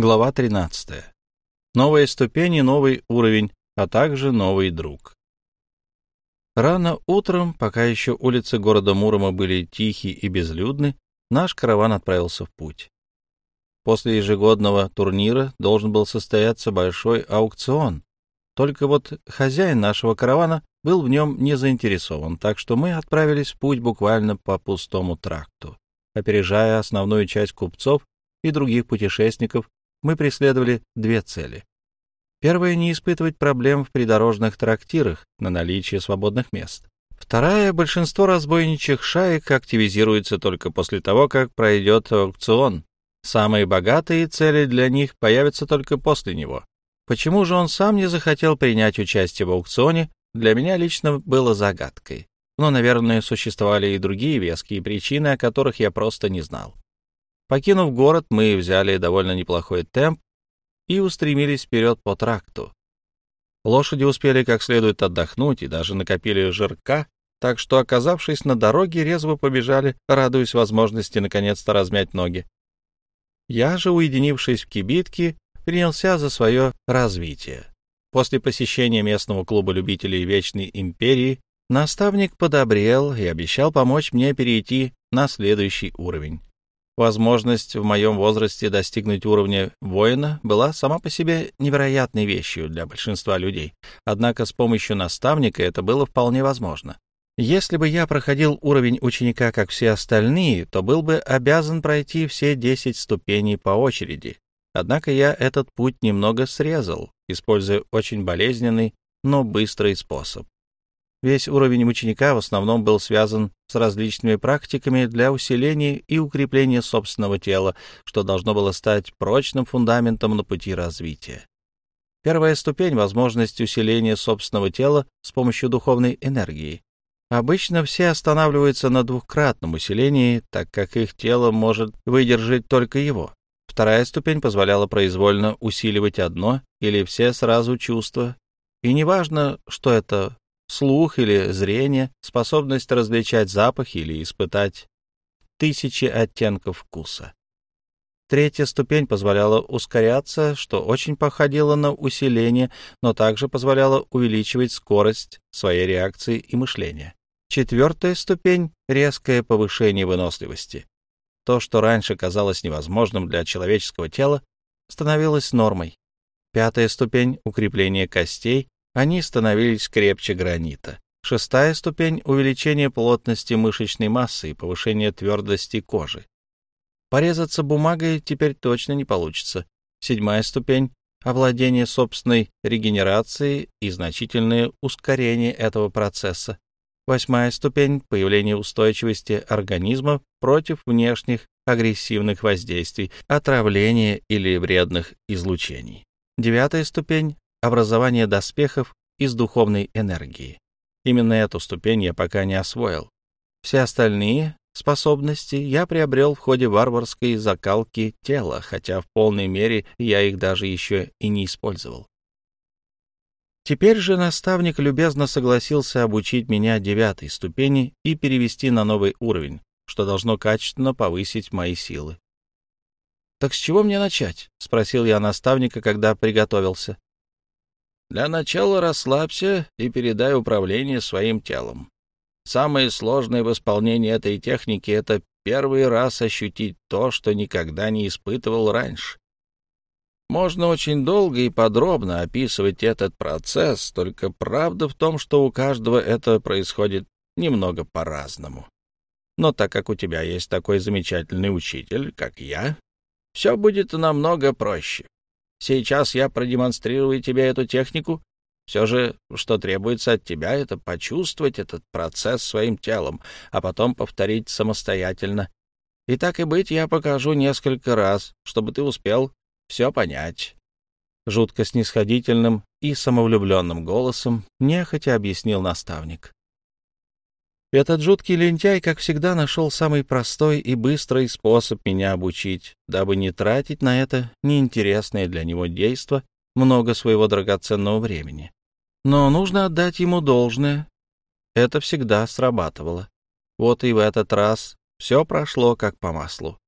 Глава 13. Новые ступени, новый уровень, а также новый друг. Рано утром, пока еще улицы города Мурома были тихие и безлюдны, наш караван отправился в путь. После ежегодного турнира должен был состояться большой аукцион. Только вот хозяин нашего каравана был в нем не заинтересован, так что мы отправились в путь буквально по пустому тракту, опережая основную часть купцов и других путешественников мы преследовали две цели. Первая — не испытывать проблем в придорожных трактирах на наличие свободных мест. Вторая — большинство разбойничьих шаек активизируется только после того, как пройдет аукцион. Самые богатые цели для них появятся только после него. Почему же он сам не захотел принять участие в аукционе, для меня лично было загадкой. Но, наверное, существовали и другие веские причины, о которых я просто не знал. Покинув город, мы взяли довольно неплохой темп и устремились вперед по тракту. Лошади успели как следует отдохнуть и даже накопили жирка, так что, оказавшись на дороге, резво побежали, радуясь возможности наконец-то размять ноги. Я же, уединившись в кибитке, принялся за свое развитие. После посещения местного клуба любителей Вечной Империи наставник подобрел и обещал помочь мне перейти на следующий уровень. Возможность в моем возрасте достигнуть уровня воина была сама по себе невероятной вещью для большинства людей, однако с помощью наставника это было вполне возможно. Если бы я проходил уровень ученика, как все остальные, то был бы обязан пройти все 10 ступеней по очереди. Однако я этот путь немного срезал, используя очень болезненный, но быстрый способ. Весь уровень ученика в основном был связан с различными практиками для усиления и укрепления собственного тела, что должно было стать прочным фундаментом на пути развития. Первая ступень — возможность усиления собственного тела с помощью духовной энергии. Обычно все останавливаются на двухкратном усилении, так как их тело может выдержать только его. Вторая ступень позволяла произвольно усиливать одно или все сразу чувства, и неважно, что это слух или зрение, способность различать запахи или испытать тысячи оттенков вкуса. Третья ступень позволяла ускоряться, что очень походило на усиление, но также позволяло увеличивать скорость своей реакции и мышления. Четвертая ступень — резкое повышение выносливости. То, что раньше казалось невозможным для человеческого тела, становилось нормой. Пятая ступень — укрепление костей они становились крепче гранита. Шестая ступень — увеличение плотности мышечной массы и повышение твердости кожи. Порезаться бумагой теперь точно не получится. Седьмая ступень — овладение собственной регенерацией и значительное ускорение этого процесса. Восьмая ступень — появление устойчивости организма против внешних агрессивных воздействий, отравления или вредных излучений. Девятая ступень образование доспехов из духовной энергии. Именно эту ступень я пока не освоил. Все остальные способности я приобрел в ходе варварской закалки тела, хотя в полной мере я их даже еще и не использовал. Теперь же наставник любезно согласился обучить меня девятой ступени и перевести на новый уровень, что должно качественно повысить мои силы. «Так с чего мне начать?» — спросил я наставника, когда приготовился. Для начала расслабься и передай управление своим телом. Самое сложное в исполнении этой техники — это первый раз ощутить то, что никогда не испытывал раньше. Можно очень долго и подробно описывать этот процесс, только правда в том, что у каждого это происходит немного по-разному. Но так как у тебя есть такой замечательный учитель, как я, все будет намного проще. Сейчас я продемонстрирую тебе эту технику. Все же, что требуется от тебя, это почувствовать этот процесс своим телом, а потом повторить самостоятельно. И так и быть, я покажу несколько раз, чтобы ты успел все понять. Жутко снисходительным и самовлюбленным голосом нехотя объяснил наставник. Этот жуткий лентяй, как всегда, нашел самый простой и быстрый способ меня обучить, дабы не тратить на это неинтересное для него действо много своего драгоценного времени. Но нужно отдать ему должное. Это всегда срабатывало. Вот и в этот раз все прошло как по маслу.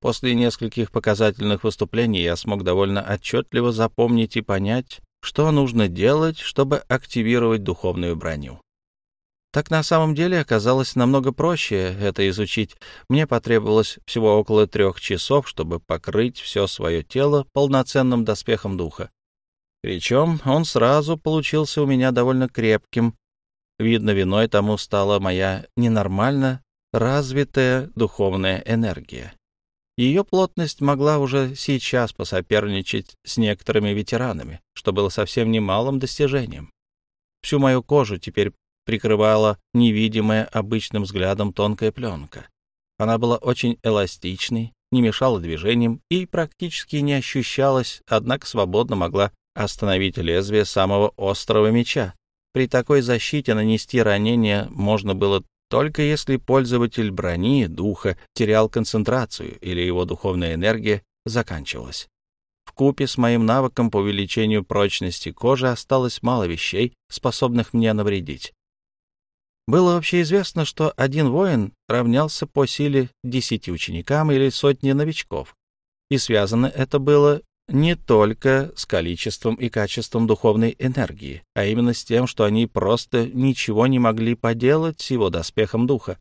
После нескольких показательных выступлений я смог довольно отчетливо запомнить и понять, что нужно делать, чтобы активировать духовную броню. Так на самом деле оказалось намного проще это изучить. Мне потребовалось всего около трех часов, чтобы покрыть все свое тело полноценным доспехом духа. Причем он сразу получился у меня довольно крепким. Видно, виной тому стала моя ненормально развитая духовная энергия. Ее плотность могла уже сейчас посоперничать с некоторыми ветеранами, что было совсем немалым достижением. Всю мою кожу теперь прикрывала невидимая обычным взглядом тонкая пленка. Она была очень эластичной, не мешала движениям и практически не ощущалась, однако свободно могла остановить лезвие самого острого меча. При такой защите нанести ранение можно было только если пользователь брони духа терял концентрацию или его духовная энергия заканчивалась. В купе с моим навыком по увеличению прочности кожи осталось мало вещей, способных мне навредить. Было вообще известно, что один воин равнялся по силе десяти ученикам или сотне новичков, и связано это было не только с количеством и качеством духовной энергии, а именно с тем, что они просто ничего не могли поделать с его доспехом духа,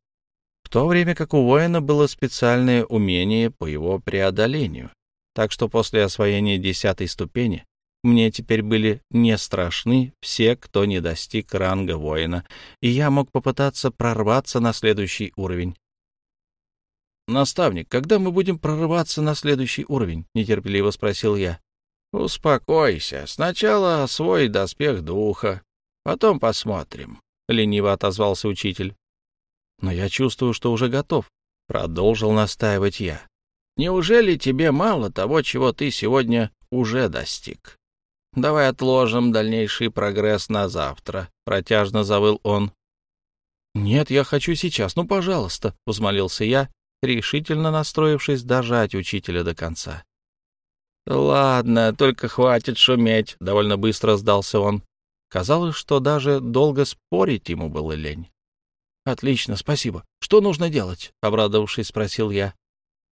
в то время как у воина было специальное умение по его преодолению. Так что после освоения десятой ступени мне теперь были не страшны все, кто не достиг ранга воина, и я мог попытаться прорваться на следующий уровень. «Наставник, когда мы будем прорываться на следующий уровень?» — нетерпеливо спросил я. «Успокойся. Сначала освой доспех духа. Потом посмотрим», — лениво отозвался учитель. «Но я чувствую, что уже готов», — продолжил настаивать я. «Неужели тебе мало того, чего ты сегодня уже достиг? Давай отложим дальнейший прогресс на завтра», — протяжно завыл он. «Нет, я хочу сейчас, ну, пожалуйста», — взмолился я, решительно настроившись дожать учителя до конца. «Ладно, только хватит шуметь», — довольно быстро сдался он. Казалось, что даже долго спорить ему было лень. «Отлично, спасибо. Что нужно делать?» — обрадовавшись, спросил я.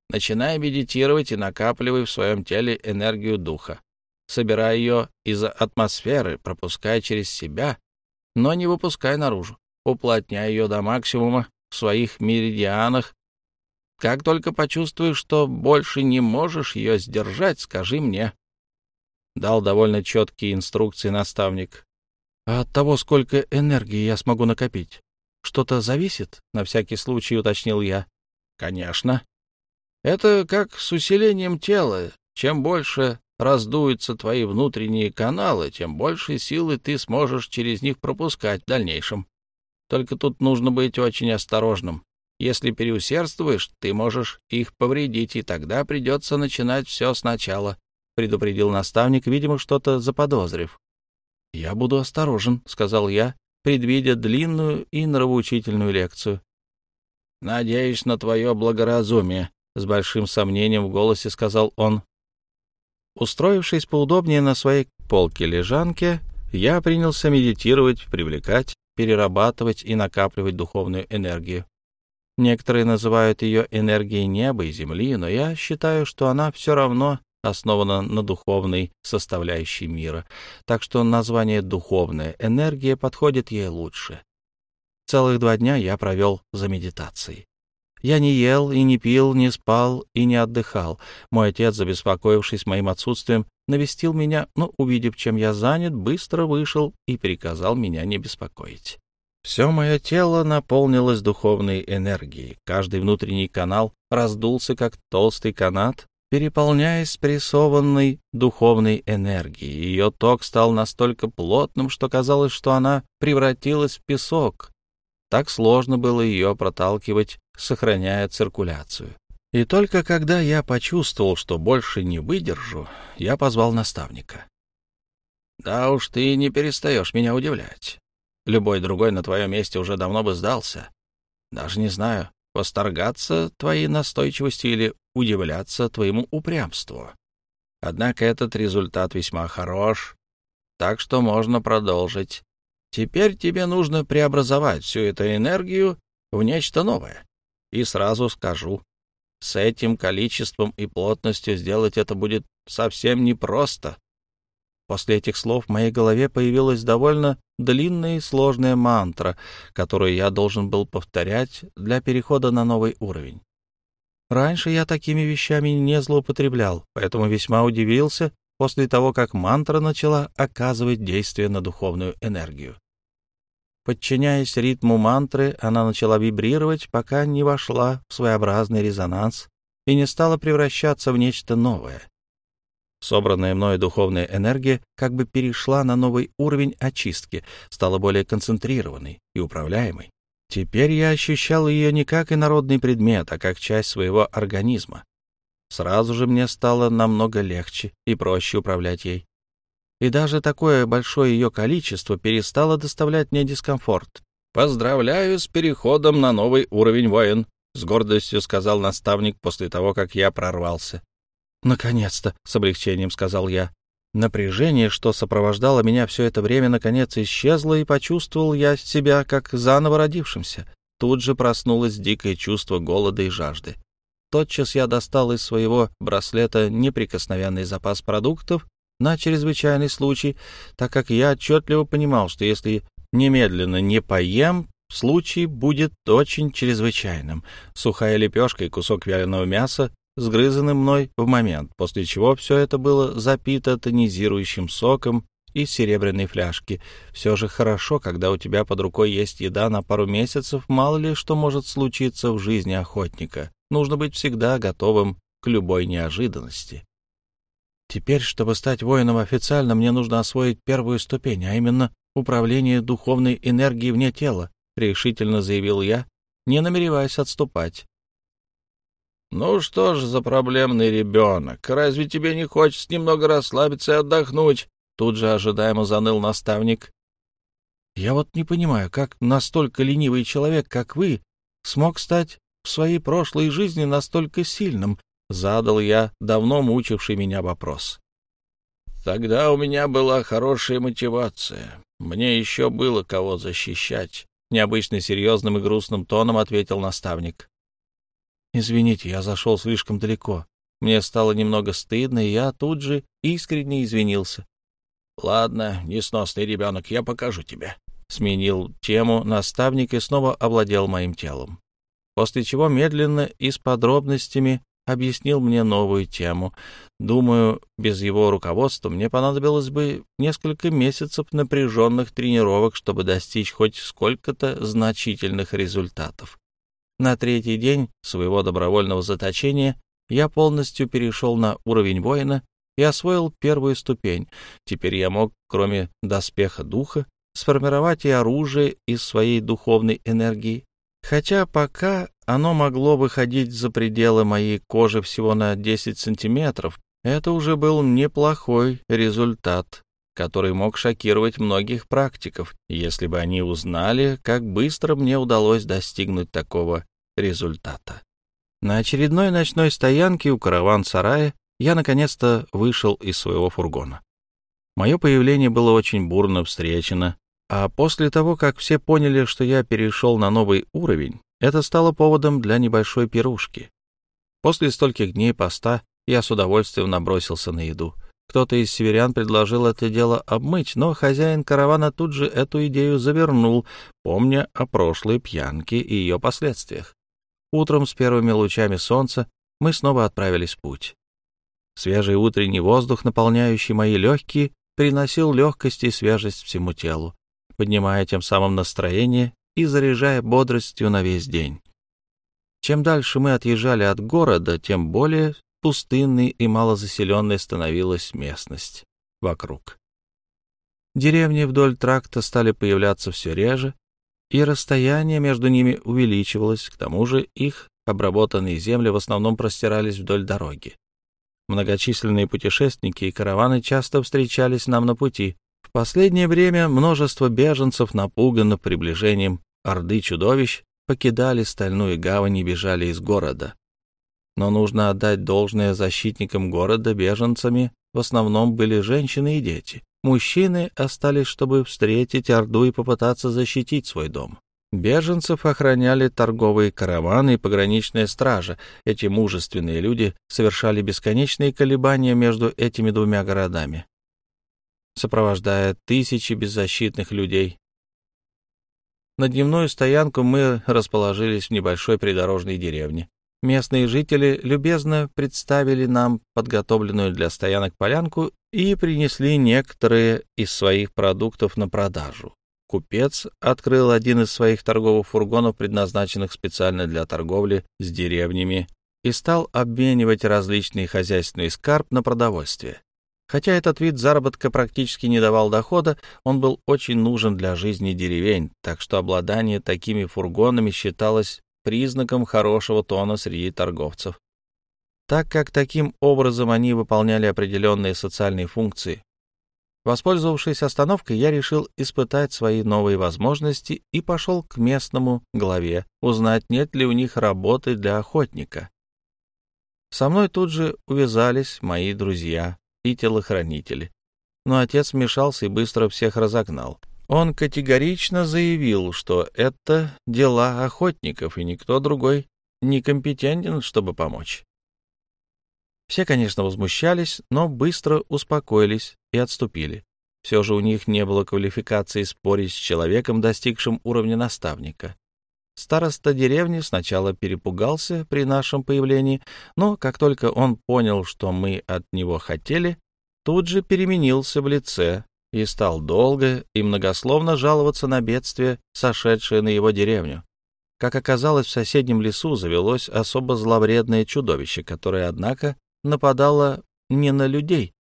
«Начинай медитировать и накапливай в своем теле энергию духа. Собирай ее из атмосферы, пропускай через себя, но не выпускай наружу. Уплотняй ее до максимума в своих меридианах как только почувствуешь, что больше не можешь ее сдержать, скажи мне. Дал довольно четкие инструкции наставник. А от того, сколько энергии я смогу накопить, что-то зависит? На всякий случай уточнил я. Конечно. Это как с усилением тела. Чем больше раздуются твои внутренние каналы, тем больше силы ты сможешь через них пропускать в дальнейшем. Только тут нужно быть очень осторожным. Если переусердствуешь, ты можешь их повредить, и тогда придется начинать все сначала», — предупредил наставник, видимо, что-то заподозрив. «Я буду осторожен», — сказал я, предвидя длинную и нравоучительную лекцию. «Надеюсь на твое благоразумие», — с большим сомнением в голосе сказал он. Устроившись поудобнее на своей полке-лежанке, я принялся медитировать, привлекать, перерабатывать и накапливать духовную энергию. Некоторые называют ее энергией неба и земли, но я считаю, что она все равно основана на духовной составляющей мира, так что название «духовная энергия» подходит ей лучше. Целых два дня я провел за медитацией. Я не ел и не пил, не спал и не отдыхал. Мой отец, забеспокоившись моим отсутствием, навестил меня, но, увидев, чем я занят, быстро вышел и приказал меня не беспокоить. Все мое тело наполнилось духовной энергией. Каждый внутренний канал раздулся, как толстый канат, переполняясь прессованной духовной энергией. Ее ток стал настолько плотным, что казалось, что она превратилась в песок. Так сложно было ее проталкивать, сохраняя циркуляцию. И только когда я почувствовал, что больше не выдержу, я позвал наставника. «Да уж ты не перестаешь меня удивлять. Любой другой на твоем месте уже давно бы сдался. Даже не знаю, восторгаться твоей настойчивостью или удивляться твоему упрямству. Однако этот результат весьма хорош, так что можно продолжить. Теперь тебе нужно преобразовать всю эту энергию в нечто новое. И сразу скажу, с этим количеством и плотностью сделать это будет совсем непросто. После этих слов в моей голове появилась довольно длинная и сложная мантра, которую я должен был повторять для перехода на новый уровень. Раньше я такими вещами не злоупотреблял, поэтому весьма удивился после того, как мантра начала оказывать действие на духовную энергию. Подчиняясь ритму мантры, она начала вибрировать, пока не вошла в своеобразный резонанс и не стала превращаться в нечто новое. Собранная мною духовная энергия как бы перешла на новый уровень очистки, стала более концентрированной и управляемой. Теперь я ощущал ее не как инородный предмет, а как часть своего организма. Сразу же мне стало намного легче и проще управлять ей и даже такое большое ее количество перестало доставлять мне дискомфорт. «Поздравляю с переходом на новый уровень воин», — с гордостью сказал наставник после того, как я прорвался. «Наконец-то», — с облегчением сказал я. Напряжение, что сопровождало меня все это время, наконец исчезло, и почувствовал я себя как заново родившимся. Тут же проснулось дикое чувство голода и жажды. Тотчас я достал из своего браслета неприкосновенный запас продуктов на чрезвычайный случай, так как я отчетливо понимал, что если немедленно не поем, случай будет очень чрезвычайным. Сухая лепешка и кусок вяленого мяса, сгрызаны мной в момент, после чего все это было запито тонизирующим соком из серебряной фляжки. Все же хорошо, когда у тебя под рукой есть еда на пару месяцев, мало ли что может случиться в жизни охотника. Нужно быть всегда готовым к любой неожиданности. Теперь, чтобы стать воином официально, мне нужно освоить первую ступень, а именно управление духовной энергией вне тела, — решительно заявил я, не намереваясь отступать. — Ну что ж за проблемный ребенок? Разве тебе не хочется немного расслабиться и отдохнуть? Тут же ожидаемо заныл наставник. — Я вот не понимаю, как настолько ленивый человек, как вы, смог стать в своей прошлой жизни настолько сильным, Задал я давно мучивший меня вопрос. Тогда у меня была хорошая мотивация. Мне еще было кого защищать. Необычно серьезным и грустным тоном ответил наставник. «Извините, я зашел слишком далеко. Мне стало немного стыдно, и я тут же искренне извинился. «Ладно, несносный ребенок, я покажу тебе». Сменил тему наставник и снова овладел моим телом. После чего медленно и с подробностями объяснил мне новую тему. Думаю, без его руководства мне понадобилось бы несколько месяцев напряженных тренировок, чтобы достичь хоть сколько-то значительных результатов. На третий день своего добровольного заточения я полностью перешел на уровень воина и освоил первую ступень. Теперь я мог, кроме доспеха духа, сформировать и оружие из своей духовной энергии. Хотя пока оно могло выходить за пределы моей кожи всего на 10 сантиметров. Это уже был неплохой результат, который мог шокировать многих практиков, если бы они узнали, как быстро мне удалось достигнуть такого результата. На очередной ночной стоянке у караван-сарая я наконец-то вышел из своего фургона. Мое появление было очень бурно встречено, а после того, как все поняли, что я перешел на новый уровень, это стало поводом для небольшой пирушки. После стольких дней поста я с удовольствием набросился на еду. Кто-то из северян предложил это дело обмыть, но хозяин каравана тут же эту идею завернул, помня о прошлой пьянке и ее последствиях. Утром с первыми лучами солнца мы снова отправились в путь. Свежий утренний воздух, наполняющий мои легкие, приносил легкость и свежесть всему телу, поднимая тем самым настроение и заряжая бодростью на весь день. Чем дальше мы отъезжали от города, тем более пустынной и малозаселенной становилась местность вокруг. Деревни вдоль тракта стали появляться все реже, и расстояние между ними увеличивалось, к тому же их обработанные земли в основном простирались вдоль дороги. Многочисленные путешественники и караваны часто встречались нам на пути. В последнее время множество беженцев напугано приближением орды чудовищ покидали стальную гавань и бежали из города. Но нужно отдать должное защитникам города, беженцами в основном были женщины и дети. Мужчины остались, чтобы встретить Орду и попытаться защитить свой дом. Беженцев охраняли торговые караваны и пограничная стража. Эти мужественные люди совершали бесконечные колебания между этими двумя городами, сопровождая тысячи беззащитных людей. На дневную стоянку мы расположились в небольшой придорожной деревне. Местные жители любезно представили нам подготовленную для стоянок полянку и принесли некоторые из своих продуктов на продажу. Купец открыл один из своих торговых фургонов, предназначенных специально для торговли с деревнями, и стал обменивать различный хозяйственный скарб на продовольствие. Хотя этот вид заработка практически не давал дохода, он был очень нужен для жизни деревень, так что обладание такими фургонами считалось признаком хорошего тона среди торговцев. Так как таким образом они выполняли определенные социальные функции, Воспользовавшись остановкой, я решил испытать свои новые возможности и пошел к местному главе, узнать, нет ли у них работы для охотника. Со мной тут же увязались мои друзья и телохранители. Но отец вмешался и быстро всех разогнал. Он категорично заявил, что это дела охотников, и никто другой не компетентен, чтобы помочь. Все, конечно, возмущались, но быстро успокоились и отступили. Все же у них не было квалификации спорить с человеком, достигшим уровня наставника. Староста деревни сначала перепугался при нашем появлении, но как только он понял, что мы от него хотели, тут же переменился в лице и стал долго и многословно жаловаться на бедствие, сошедшее на его деревню. Как оказалось, в соседнем лесу завелось особо зловредное чудовище, которое, однако, нападала не на людей,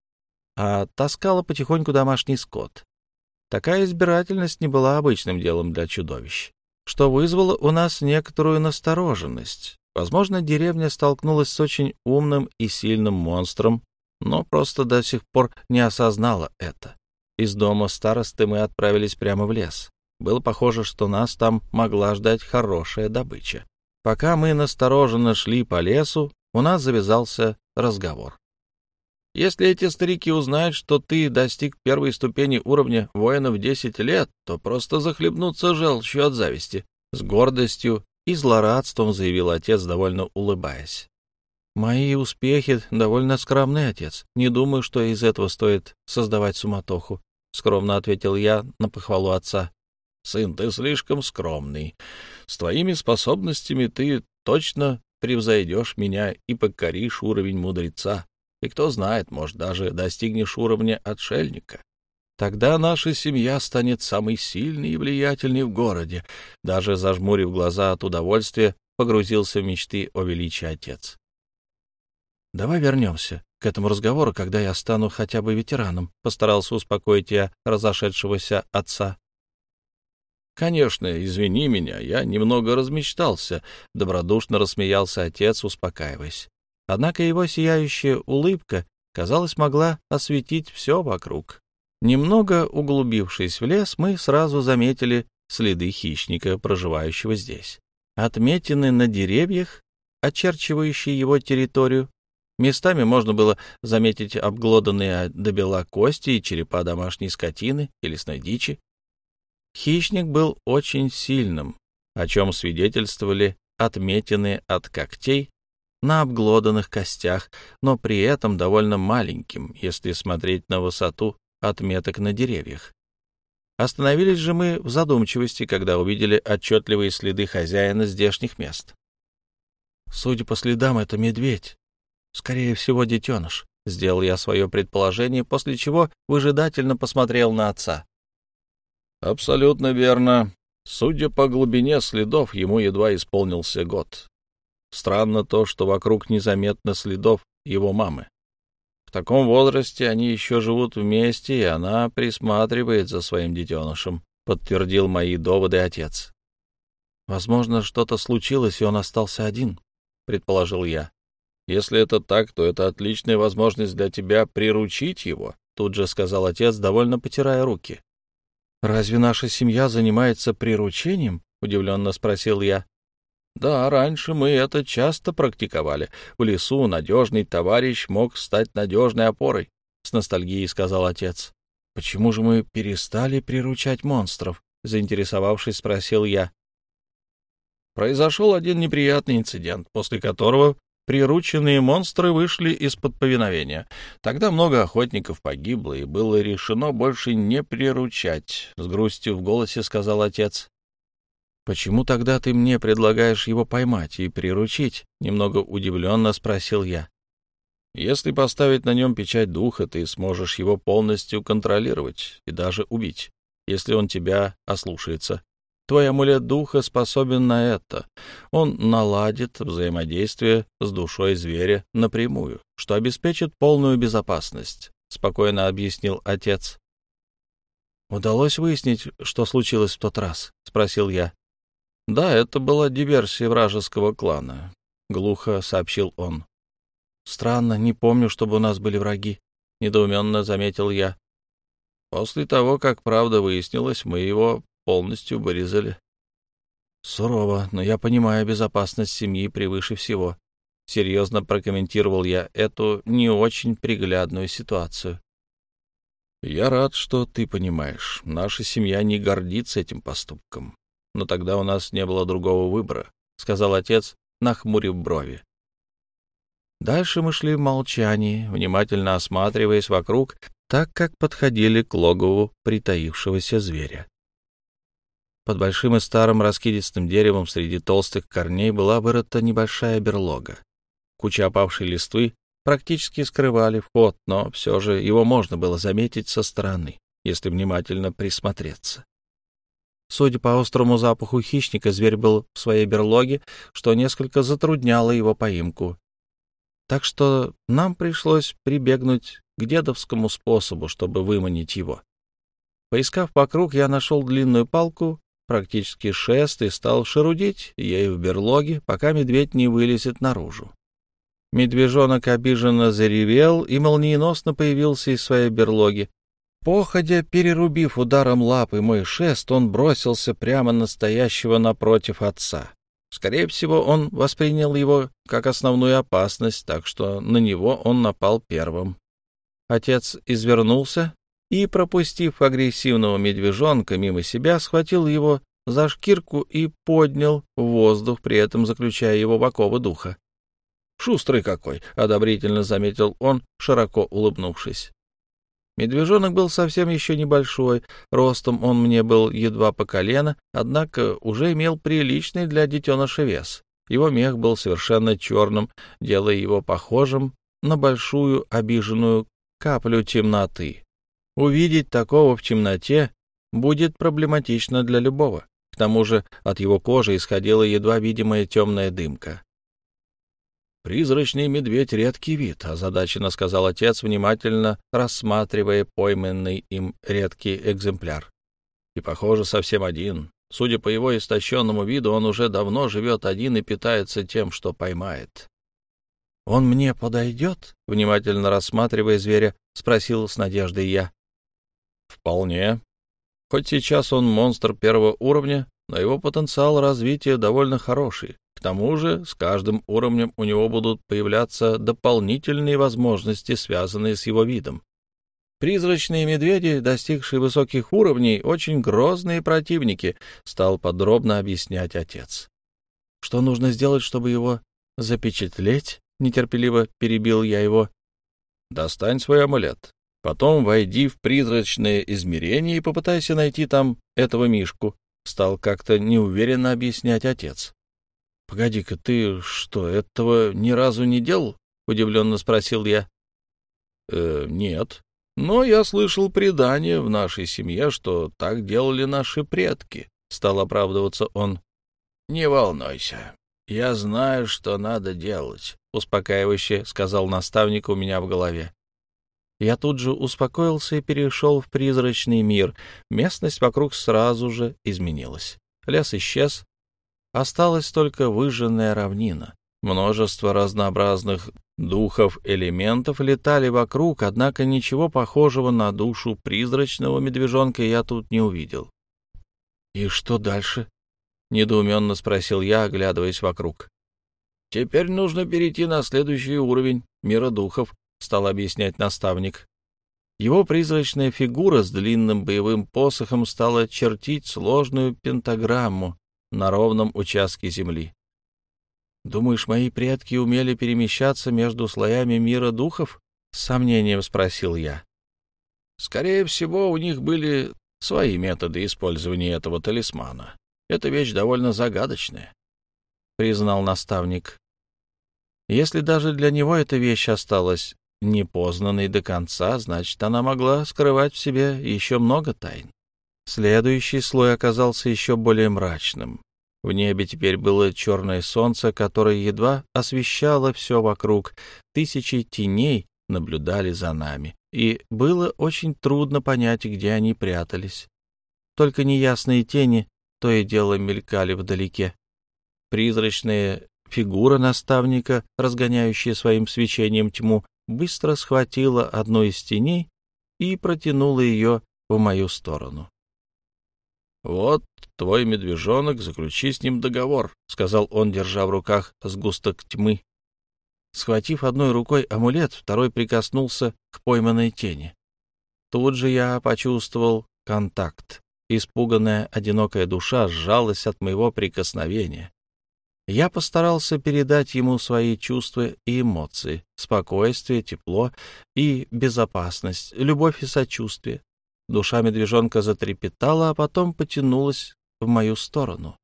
а таскала потихоньку домашний скот. Такая избирательность не была обычным делом для чудовищ, что вызвало у нас некоторую настороженность. Возможно, деревня столкнулась с очень умным и сильным монстром, но просто до сих пор не осознала это. Из дома старосты мы отправились прямо в лес. Было похоже, что нас там могла ждать хорошая добыча. Пока мы настороженно шли по лесу, у нас завязался разговор. Если эти старики узнают, что ты достиг первой ступени уровня воина в 10 лет, то просто захлебнутся желчью от зависти. С гордостью и злорадством заявил отец, довольно улыбаясь. «Мои успехи довольно скромны, отец. Не думаю, что из этого стоит создавать суматоху», — скромно ответил я на похвалу отца. «Сын, ты слишком скромный. С твоими способностями ты точно превзойдешь меня и покоришь уровень мудреца. И кто знает, может, даже достигнешь уровня отшельника. Тогда наша семья станет самой сильной и влиятельной в городе. Даже зажмурив глаза от удовольствия, погрузился в мечты о величии отец. «Давай вернемся к этому разговору, когда я стану хотя бы ветераном», — постарался успокоить я разошедшегося отца. «Конечно, извини меня, я немного размечтался», — добродушно рассмеялся отец, успокаиваясь. Однако его сияющая улыбка, казалось, могла осветить все вокруг. Немного углубившись в лес, мы сразу заметили следы хищника, проживающего здесь. Отметины на деревьях, очерчивающие его территорию. Местами можно было заметить обглоданные до бела кости и черепа домашней скотины и лесной дичи. Хищник был очень сильным, о чем свидетельствовали отметины от когтей на обглоданных костях, но при этом довольно маленьким, если смотреть на высоту отметок на деревьях. Остановились же мы в задумчивости, когда увидели отчетливые следы хозяина здешних мест. Судя по следам, это медведь. Скорее всего, детеныш. Сделал я свое предположение, после чего выжидательно посмотрел на отца. Абсолютно верно. Судя по глубине следов, ему едва исполнился год. Странно то, что вокруг незаметно следов его мамы. В таком возрасте они еще живут вместе, и она присматривает за своим детенышем, — подтвердил мои доводы отец. «Возможно, что-то случилось, и он остался один», — предположил я. «Если это так, то это отличная возможность для тебя приручить его», — тут же сказал отец, довольно потирая руки. «Разве наша семья занимается приручением?» — удивленно спросил я. «Да, раньше мы это часто практиковали. В лесу надежный товарищ мог стать надежной опорой», — с ностальгией сказал отец. «Почему же мы перестали приручать монстров?» — заинтересовавшись, спросил я. произошел один неприятный инцидент, после которого прирученные монстры вышли из-под повиновения. Тогда много охотников погибло, и было решено больше не приручать, — с грустью в голосе сказал отец. — Почему тогда ты мне предлагаешь его поймать и приручить? — немного удивленно спросил я. — Если поставить на нем печать духа, ты сможешь его полностью контролировать и даже убить, если он тебя ослушается, Твой амулет духа способен на это. Он наладит взаимодействие с душой зверя напрямую, что обеспечит полную безопасность, — спокойно объяснил отец. «Удалось выяснить, что случилось в тот раз?» — спросил я. «Да, это была диверсия вражеского клана», — глухо сообщил он. «Странно, не помню, чтобы у нас были враги», — недоуменно заметил я. После того, как правда выяснилась, мы его полностью вырезали. Сурово, но я понимаю, безопасность семьи превыше всего. Серьезно прокомментировал я эту не очень приглядную ситуацию. Я рад, что ты понимаешь. Наша семья не гордится этим поступком. Но тогда у нас не было другого выбора, — сказал отец, нахмурив брови. Дальше мы шли в молчании, внимательно осматриваясь вокруг, так как подходили к логову притаившегося зверя. Под большим и старым раскидистым деревом среди толстых корней была вырыта небольшая берлога. Куча опавшей листвы практически скрывали вход, но все же его можно было заметить со стороны, если внимательно присмотреться. Судя по острому запаху хищника, зверь был в своей берлоге, что несколько затрудняло его поимку. Так что нам пришлось прибегнуть к дедовскому способу, чтобы выманить его. Поискав вокруг, я нашел длинную палку практически шест и стал шерудить ею в берлоге, пока медведь не вылезет наружу. Медвежонок обиженно заревел и молниеносно появился из своей берлоги. Походя, перерубив ударом лапы мой шест, он бросился прямо настоящего напротив отца. Скорее всего, он воспринял его как основную опасность, так что на него он напал первым. Отец извернулся и, пропустив агрессивного медвежонка мимо себя, схватил его за шкирку и поднял в воздух, при этом заключая его в оковы духа. «Шустрый какой!» — одобрительно заметил он, широко улыбнувшись. Медвежонок был совсем еще небольшой, ростом он мне был едва по колено, однако уже имел приличный для детеныша вес. Его мех был совершенно черным, делая его похожим на большую обиженную каплю темноты. Увидеть такого в темноте будет проблематично для любого. К тому же от его кожи исходила едва видимая темная дымка. «Призрачный медведь — редкий вид», — озадаченно сказал отец, внимательно рассматривая пойманный им редкий экземпляр. «И, похоже, совсем один. Судя по его истощенному виду, он уже давно живет один и питается тем, что поймает». «Он мне подойдет?» — внимательно рассматривая зверя, спросил с надеждой я. Вполне. Хоть сейчас он монстр первого уровня, но его потенциал развития довольно хороший. К тому же с каждым уровнем у него будут появляться дополнительные возможности, связанные с его видом. Призрачные медведи, достигшие высоких уровней, очень грозные противники, стал подробно объяснять отец. Что нужно сделать, чтобы его запечатлеть? Нетерпеливо перебил я его. Достань свой амулет. Потом войди в призрачное измерение и попытайся найти там этого Мишку, — стал как-то неуверенно объяснять отец. — Погоди-ка, ты что, этого ни разу не делал? — удивленно спросил я. «Э, — Нет. Но я слышал предание в нашей семье, что так делали наши предки, — стал оправдываться он. — Не волнуйся, я знаю, что надо делать, — успокаивающе сказал наставник у меня в голове. Я тут же успокоился и перешел в призрачный мир. Местность вокруг сразу же изменилась. Лес исчез. Осталась только выжженная равнина. Множество разнообразных духов-элементов летали вокруг, однако ничего похожего на душу призрачного медвежонка я тут не увидел. «И что дальше?» — недоуменно спросил я, оглядываясь вокруг. «Теперь нужно перейти на следующий уровень мира духов», стал объяснять наставник. Его призрачная фигура с длинным боевым посохом стала чертить сложную пентаграмму на ровном участке земли. «Думаешь, мои предки умели перемещаться между слоями мира духов?» — с сомнением спросил я. «Скорее всего, у них были свои методы использования этого талисмана. Эта вещь довольно загадочная», — признал наставник. «Если даже для него эта вещь осталась непознанной до конца, значит, она могла скрывать в себе еще много тайн. Следующий слой оказался еще более мрачным. В небе теперь было черное солнце, которое едва освещало все вокруг. Тысячи теней наблюдали за нами, и было очень трудно понять, где они прятались. Только неясные тени то и дело мелькали вдалеке. Призрачная фигура наставника, разгоняющая своим свечением тьму, быстро схватила одну из теней и протянула ее в мою сторону. «Вот твой медвежонок, заключи с ним договор», — сказал он, держа в руках сгусток тьмы. Схватив одной рукой амулет, второй прикоснулся к пойманной тени. Тут же я почувствовал контакт. Испуганная, одинокая душа сжалась от моего прикосновения. Я постарался передать ему свои чувства и эмоции, спокойствие, тепло и безопасность, любовь и сочувствие. Душа медвежонка затрепетала, а потом потянулась в мою сторону.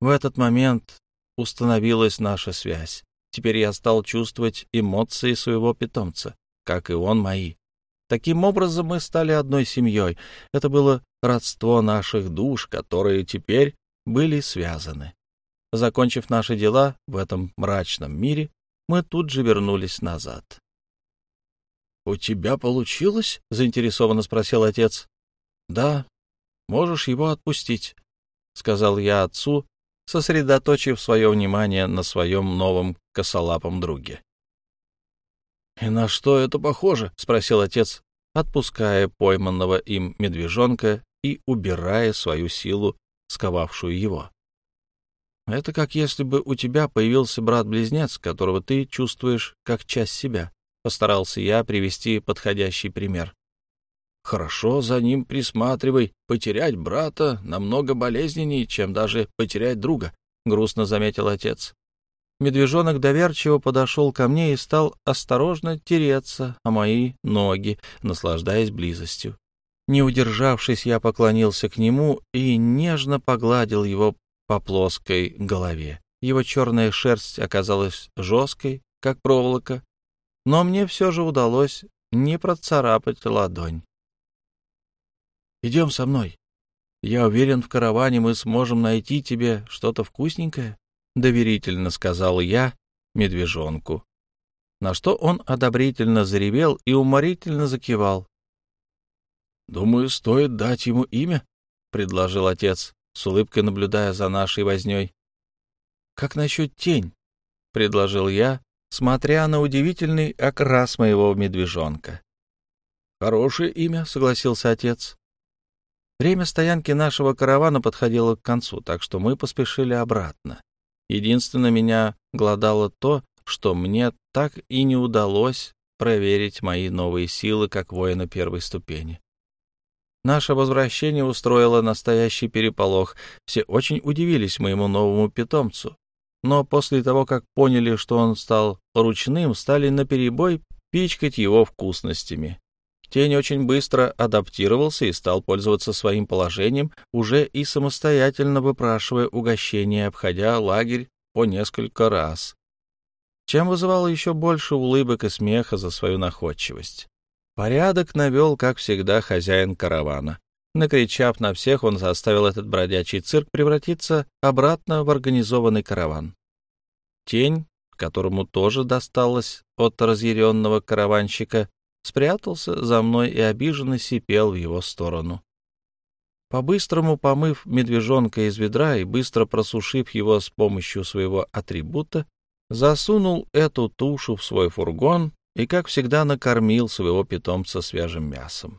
В этот момент установилась наша связь. Теперь я стал чувствовать эмоции своего питомца, как и он мои. Таким образом мы стали одной семьей. Это было родство наших душ, которые теперь были связаны. Закончив наши дела в этом мрачном мире, мы тут же вернулись назад. «У тебя получилось?» — заинтересованно спросил отец. «Да, можешь его отпустить», — сказал я отцу, сосредоточив свое внимание на своем новом косолапом друге. «И на что это похоже?» — спросил отец, отпуская пойманного им медвежонка и убирая свою силу, сковавшую его. «Это как если бы у тебя появился брат-близнец, которого ты чувствуешь как часть себя», Постарался я привести подходящий пример. Хорошо за ним присматривай. Потерять брата намного болезненнее, чем даже потерять друга, — грустно заметил отец. Медвежонок доверчиво подошел ко мне и стал осторожно тереться о мои ноги, наслаждаясь близостью. Не удержавшись, я поклонился к нему и нежно погладил его по плоской голове. Его черная шерсть оказалась жесткой, как проволока, но мне все же удалось не процарапать ладонь. «Идем со мной. Я уверен, в караване мы сможем найти тебе что-то вкусненькое», — доверительно сказал я медвежонку. На что он одобрительно заревел и уморительно закивал. «Думаю, стоит дать ему имя», — предложил отец, с улыбкой наблюдая за нашей вознёй. «Как насчет тень?» — предложил я, смотря на удивительный окрас моего медвежонка. «Хорошее имя», — согласился отец. Время стоянки нашего каравана подходило к концу, так что мы поспешили обратно. Единственное, меня гладало то, что мне так и не удалось проверить мои новые силы как воина первой ступени. Наше возвращение устроило настоящий переполох. Все очень удивились моему новому питомцу но после того, как поняли, что он стал ручным, стали наперебой пичкать его вкусностями. Тень очень быстро адаптировался и стал пользоваться своим положением, уже и самостоятельно выпрашивая угощения, обходя лагерь по несколько раз, чем вызывало еще больше улыбок и смеха за свою находчивость. Порядок навел, как всегда, хозяин каравана. Накричав на всех, он заставил этот бродячий цирк превратиться обратно в организованный караван. Тень, которому тоже досталось от разъяренного караванщика, спрятался за мной и обиженно сипел в его сторону. По-быстрому помыв медвежонка из ведра и быстро просушив его с помощью своего атрибута, засунул эту тушу в свой фургон и, как всегда, накормил своего питомца свежим мясом.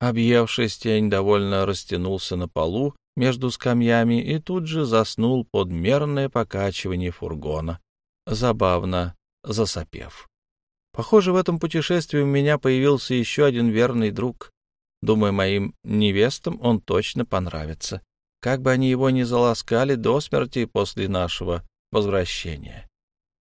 Объевшись, тень довольно растянулся на полу между скамьями и тут же заснул под мерное покачивание фургона, забавно засопев. Похоже, в этом путешествии у меня появился еще один верный друг. Думаю, моим невестам он точно понравится. как бы они его ни заласкали до смерти после нашего возвращения.